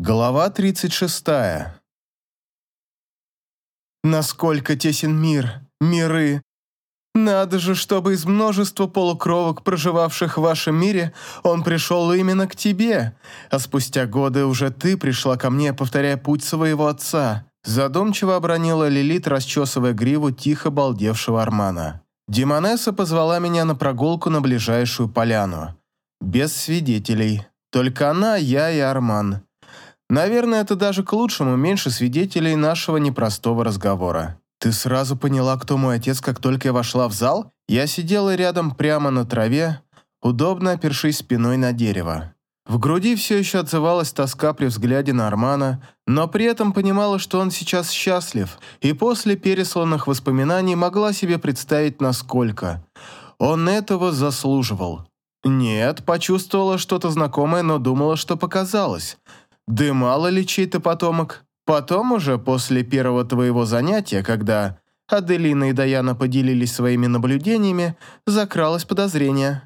Глава 36. Насколько тесен мир, миры. Надо же, чтобы из множества полукровок, проживавших в вашем мире, он пришел именно к тебе, а спустя годы уже ты пришла ко мне, повторяя путь своего отца. Задумчиво обронила Лилит, расчесывая гриву тихо балдевшего Армана. Демонесса позвала меня на прогулку на ближайшую поляну. Без свидетелей. Только она, я и Арман. Наверное, это даже к лучшему, меньше свидетелей нашего непростого разговора. Ты сразу поняла, кто мой отец, как только я вошла в зал? Я сидела рядом прямо на траве, удобно опершись спиной на дерево. В груди все еще отзывалась тоска при взгляде на Армана, но при этом понимала, что он сейчас счастлив, и после пересланных воспоминаний могла себе представить, насколько. Он этого заслуживал. Нет, почувствовала что-то знакомое, но думала, что показалось. Да мало ли чей-то потомок. Потом уже, после первого твоего занятия, когда Аделина и Даяна поделились своими наблюдениями, закралось подозрение.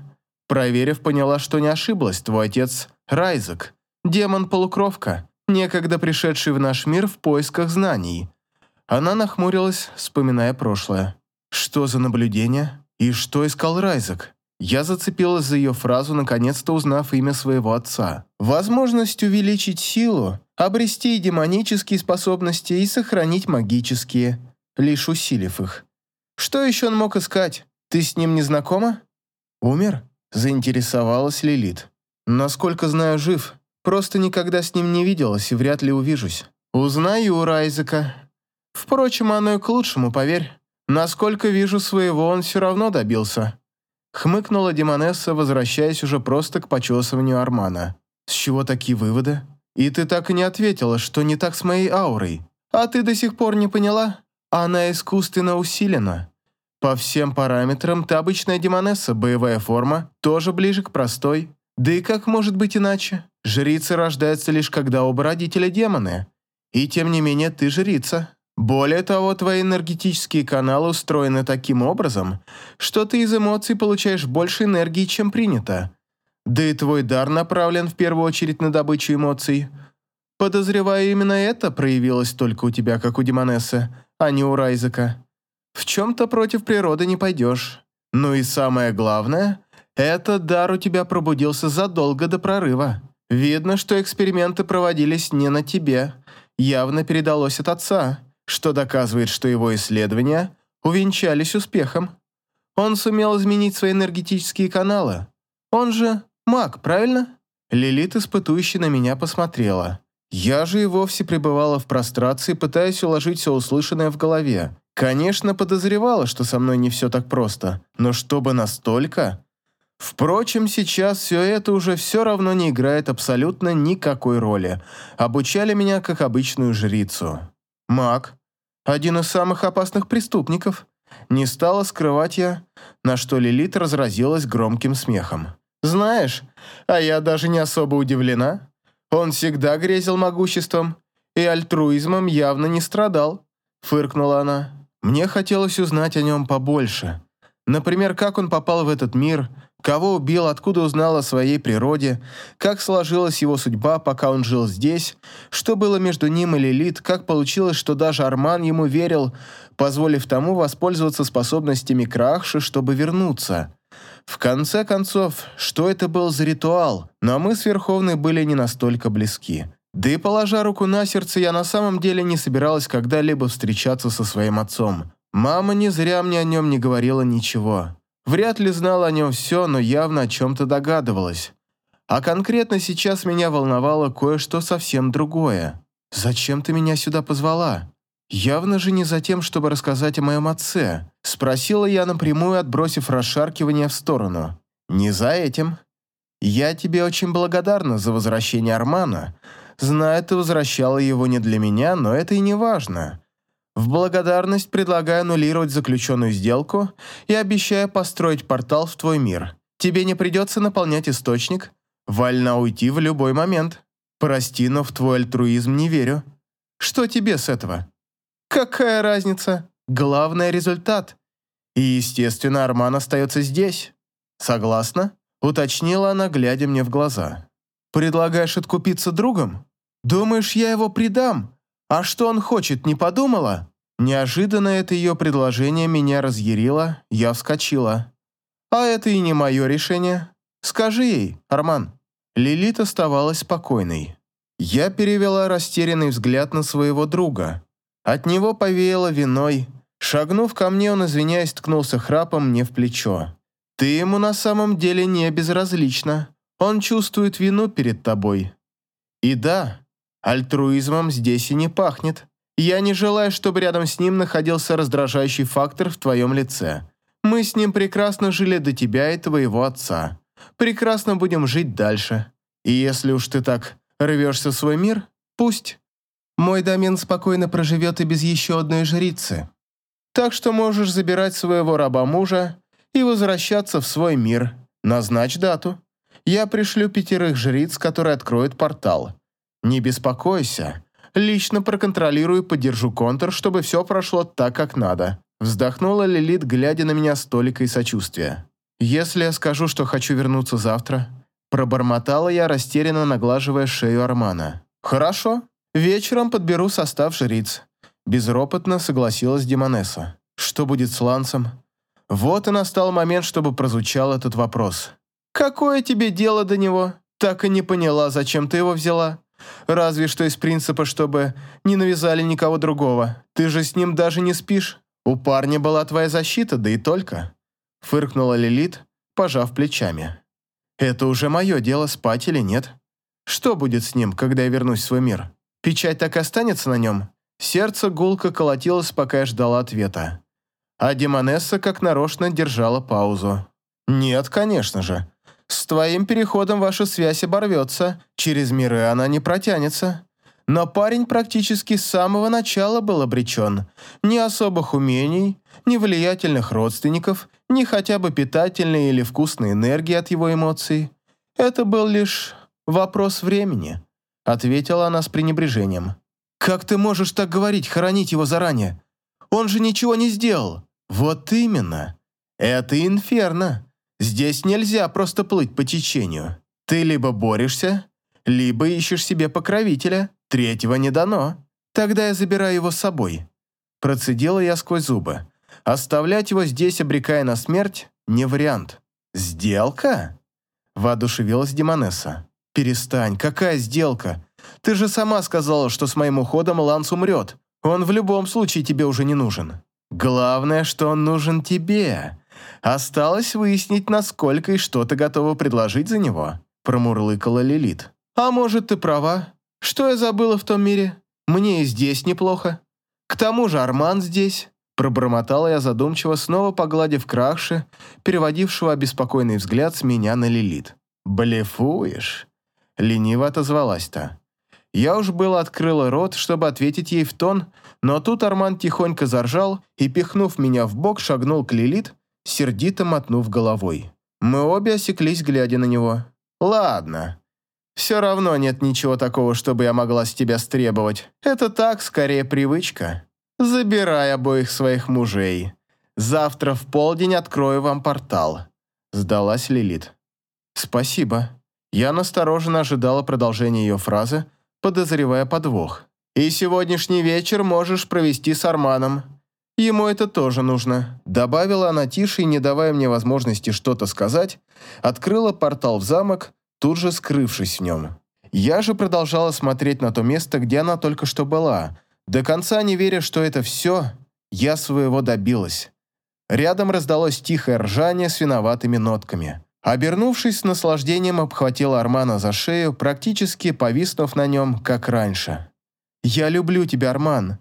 Проверив, поняла, что не ошиблась. Твой отец – Райзек, демон-полукровка, некогда пришедший в наш мир в поисках знаний. Она нахмурилась, вспоминая прошлое. Что за наблюдение? И что искал Райзек? Я зацепилась за ее фразу, наконец-то узнав имя своего отца. Возможность увеличить силу, обрести демонические способности и сохранить магические, лишь усилив их. Что еще он мог искать? Ты с ним не знакома? Умер? Заинтересовалась Лилит. Насколько знаю, жив. Просто никогда с ним не виделась и вряд ли увижусь. Узнаю у Райзека. Впрочем, оно и к лучшему, поверь. Насколько вижу своего, он все равно добился. Хмыкнула Демонесса, возвращаясь уже просто к почесыванию Армана. «С чего такие выводы? И ты так и не ответила, что не так с моей аурой. А ты до сих пор не поняла? Она искусственно усилена. По всем параметрам ты обычная Демонесса, боевая форма тоже ближе к простой. Да и как может быть иначе? Жрицы рождаются лишь когда оба родителя демоны. И тем не менее ты жрица. Более того, твои энергетические каналы устроены таким образом, что ты из эмоций получаешь больше энергии, чем принято. Да и твой дар направлен в первую очередь на добычу эмоций. Подозреваю, именно это проявилось только у тебя, как у Демонессы, а не у Райзека. В чем-то против природы не пойдешь. Ну и самое главное, этот дар у тебя пробудился задолго до прорыва. Видно, что эксперименты проводились не на тебе. Явно передалось от отца что доказывает, что его исследования увенчались успехом. Он сумел изменить свои энергетические каналы. Он же маг, правильно? Лилит испытующе на меня посмотрела. Я же и вовсе пребывала в прострации, пытаясь уложить все услышанное в голове. Конечно, подозревала, что со мной не все так просто, но чтобы настолько... Впрочем, сейчас все это уже все равно не играет абсолютно никакой роли. Обучали меня как обычную жрицу. Маг. Один из самых опасных преступников. Не стала скрывать я, на что Лилит разразилась громким смехом. Знаешь, а я даже не особо удивлена. Он всегда грезил могуществом и альтруизмом явно не страдал, фыркнула она. Мне хотелось узнать о нем побольше. Например, как он попал в этот мир, Кого убил, откуда узнал о своей природе, как сложилась его судьба, пока он жил здесь, что было между ним и Лилит, как получилось, что даже Арман ему верил, позволив тому воспользоваться способностями Крахши, чтобы вернуться. В конце концов, что это был за ритуал? Но мы с Верховной были не настолько близки. Да и положа руку на сердце, я на самом деле не собиралась когда-либо встречаться со своим отцом. Мама не зря мне о нем не говорила ничего. Вряд ли знала о нем все, но явно о чем-то догадывалась. А конкретно сейчас меня волновало кое-что совсем другое. «Зачем ты меня сюда позвала?» «Явно же не за тем, чтобы рассказать о моем отце», спросила я напрямую, отбросив расшаркивание в сторону. «Не за этим. Я тебе очень благодарна за возвращение Армана. Знаю, ты возвращала его не для меня, но это и не важно. В благодарность предлагаю аннулировать заключенную сделку и обещаю построить портал в твой мир. Тебе не придется наполнять источник. Вольна уйти в любой момент. Прости, но в твой альтруизм не верю. Что тебе с этого? Какая разница? Главное – результат. И, естественно, Арман остается здесь. Согласна? Уточнила она, глядя мне в глаза. Предлагаешь откупиться другом? Думаешь, я его предам? А что он хочет, не подумала?» Неожиданно это ее предложение меня разъярило, я вскочила. «А это и не мое решение. Скажи ей, Арман». Лилит оставалась спокойной. Я перевела растерянный взгляд на своего друга. От него повеяло виной. Шагнув ко мне, он, извиняясь, ткнулся храпом мне в плечо. «Ты ему на самом деле не безразлична. Он чувствует вину перед тобой. И да, альтруизмом здесь и не пахнет. Я не желаю, чтобы рядом с ним находился раздражающий фактор в твоем лице. Мы с ним прекрасно жили до тебя и твоего отца. Прекрасно будем жить дальше. И если уж ты так рвешься в свой мир, пусть. Мой домен спокойно проживет и без еще одной жрицы. Так что можешь забирать своего раба-мужа и возвращаться в свой мир. Назначь дату. Я пришлю пятерых жриц, которые откроют портал. Не беспокойся, Лично проконтролирую и поддержу контур, чтобы все прошло так, как надо. Вздохнула Лилит, глядя на меня с толикой сочувствия. Если я скажу, что хочу вернуться завтра, пробормотала я, растерянно наглаживая шею Армана. Хорошо, вечером подберу состав жриц. Безропотно согласилась Демонесса. Что будет с Лансом? Вот и настал момент, чтобы прозвучал этот вопрос. «Какое тебе дело до него? Так и не поняла, зачем ты его взяла. Разве что из принципа, чтобы не навязали никого другого. Ты же с ним даже не спишь. У парня была твоя защита, да и только. Фыркнула Лилит, пожав плечами. Это уже мое дело, спать или нет. Что будет с ним, когда я вернусь в свой мир? Печать так и останется на нем? Сердце гулко колотилось, пока я ждала ответа. А Демонесса как нарочно держала паузу. «Нет, конечно же. С твоим переходом ваша связь оборвется, через миры она не протянется. Но парень практически с самого начала был обречен. Ни особых умений, ни влиятельных родственников, ни хотя бы питательной или вкусной энергии от его эмоций. Это был лишь вопрос времени», — ответила она с пренебрежением. «Как ты можешь так говорить, хоронить его заранее? Он же ничего не сделал». «Вот именно. Это инферно. Здесь нельзя просто плыть по течению. Ты либо борешься, либо ищешь себе покровителя, третьего не дано. Тогда я забираю его с собой. Процедила я сквозь зубы. Оставлять его здесь, обрекая на смерть, не вариант. «Сделка?» – воодушевилась Демонесса. «Перестань, какая сделка? Ты же сама сказала, что с моим уходом Ланс умрет. Он в любом случае тебе уже не нужен. Главное, что он нужен тебе. Осталось выяснить, насколько и что ты готова предложить за него», – промурлыкала Лилит. «А может, ты права? Что я забыла в том мире? Мне и здесь неплохо. К тому же Арман здесь». Пробормотала я задумчиво, снова погладив крахши, переводившего обеспокоенный взгляд с меня на Лилит. «Блефуешь?» – лениво отозвалась-то. Я уж было открыла рот, чтобы ответить ей в тон, но тут Арман тихонько заржал и, пихнув меня в бок, шагнул к Лилит, сердито мотнув головой. Мы обе осеклись, глядя на него. «Ладно. Все равно нет ничего такого, чтобы я могла с тебя стребовать. Это так, скорее, привычка. Забирай обоих своих мужей. Завтра в полдень открою вам портал», — сдалась Лилит. «Спасибо». Я настороженно ожидала продолжения ее фразы, подозревая подвох. «И сегодняшний вечер можешь провести с Арманом. Ему это тоже нужно», — добавила она тише и, не давая мне возможности что-то сказать, открыла портал в замок, тут же скрывшись в нем. Я же продолжала смотреть на то место, где она только что была, до конца не веря, что это все, я своего добилась. Рядом раздалось тихое ржание с виноватыми нотками. Обернувшись с наслаждением, обхватила Армана за шею, практически повиснув на нем, как раньше. «Я люблю тебя, Арман.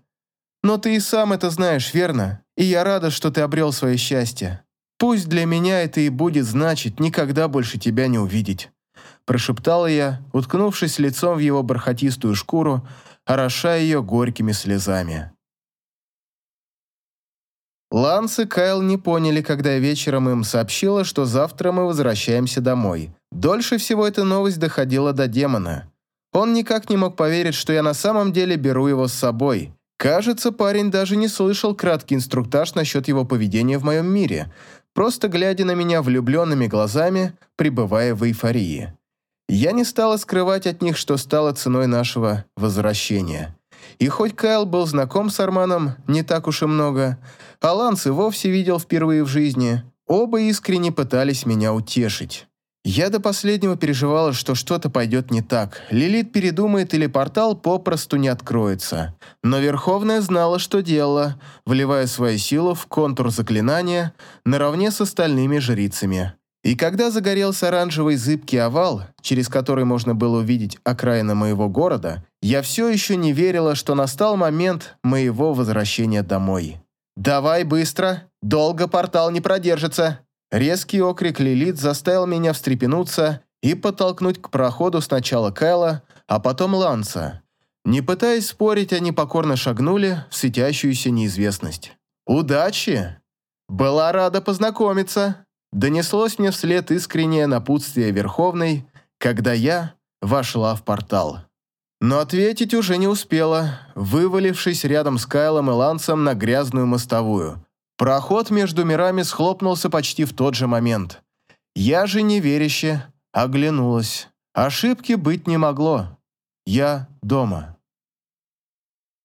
Но ты и сам это знаешь, верно? И я рада, что ты обрел свое счастье. Пусть для меня это и будет значить никогда больше тебя не увидеть». Прошептала я, уткнувшись лицом в его бархатистую шкуру, орошая ее горькими слезами. Ланс и Кайл не поняли, когда я вечером им сообщила, что завтра мы возвращаемся домой. Дольше всего эта новость доходила до демона. Он никак не мог поверить, что я на самом деле беру его с собой. Кажется, парень даже не слышал краткий инструктаж насчет его поведения в моем мире, просто глядя на меня влюбленными глазами, пребывая в эйфории. Я не стала скрывать от них, что стало ценой нашего возвращения. И хоть Кайл был знаком с Арманом не так уж и много, а и вовсе видел впервые в жизни, оба искренне пытались меня утешить. Я до последнего переживала, что что-то пойдет не так. Лилит передумает или портал попросту не откроется. Но Верховная знала, что делала, вливая свою силу в контур заклинания наравне с остальными жрицами. И когда загорелся оранжевый зыбкий овал, через который можно было увидеть окраины моего города, я все еще не верила, что настал момент моего возвращения домой. «Давай быстро, долго портал не продержится», Резкий окрик Лилит заставил меня встрепенуться и подтолкнуть к проходу сначала Кайла, а потом Ланса. Не пытаясь спорить, они покорно шагнули в светящуюся неизвестность. «Удачи! Была рада познакомиться!» Донеслось мне вслед искреннее напутствие Верховной, когда я вошла в портал. Но ответить уже не успела, вывалившись рядом с Кайлом и Лансом на грязную мостовую, Проход между мирами схлопнулся почти в тот же момент. Я же неверяще оглянулась. Ошибки быть не могло. Я дома.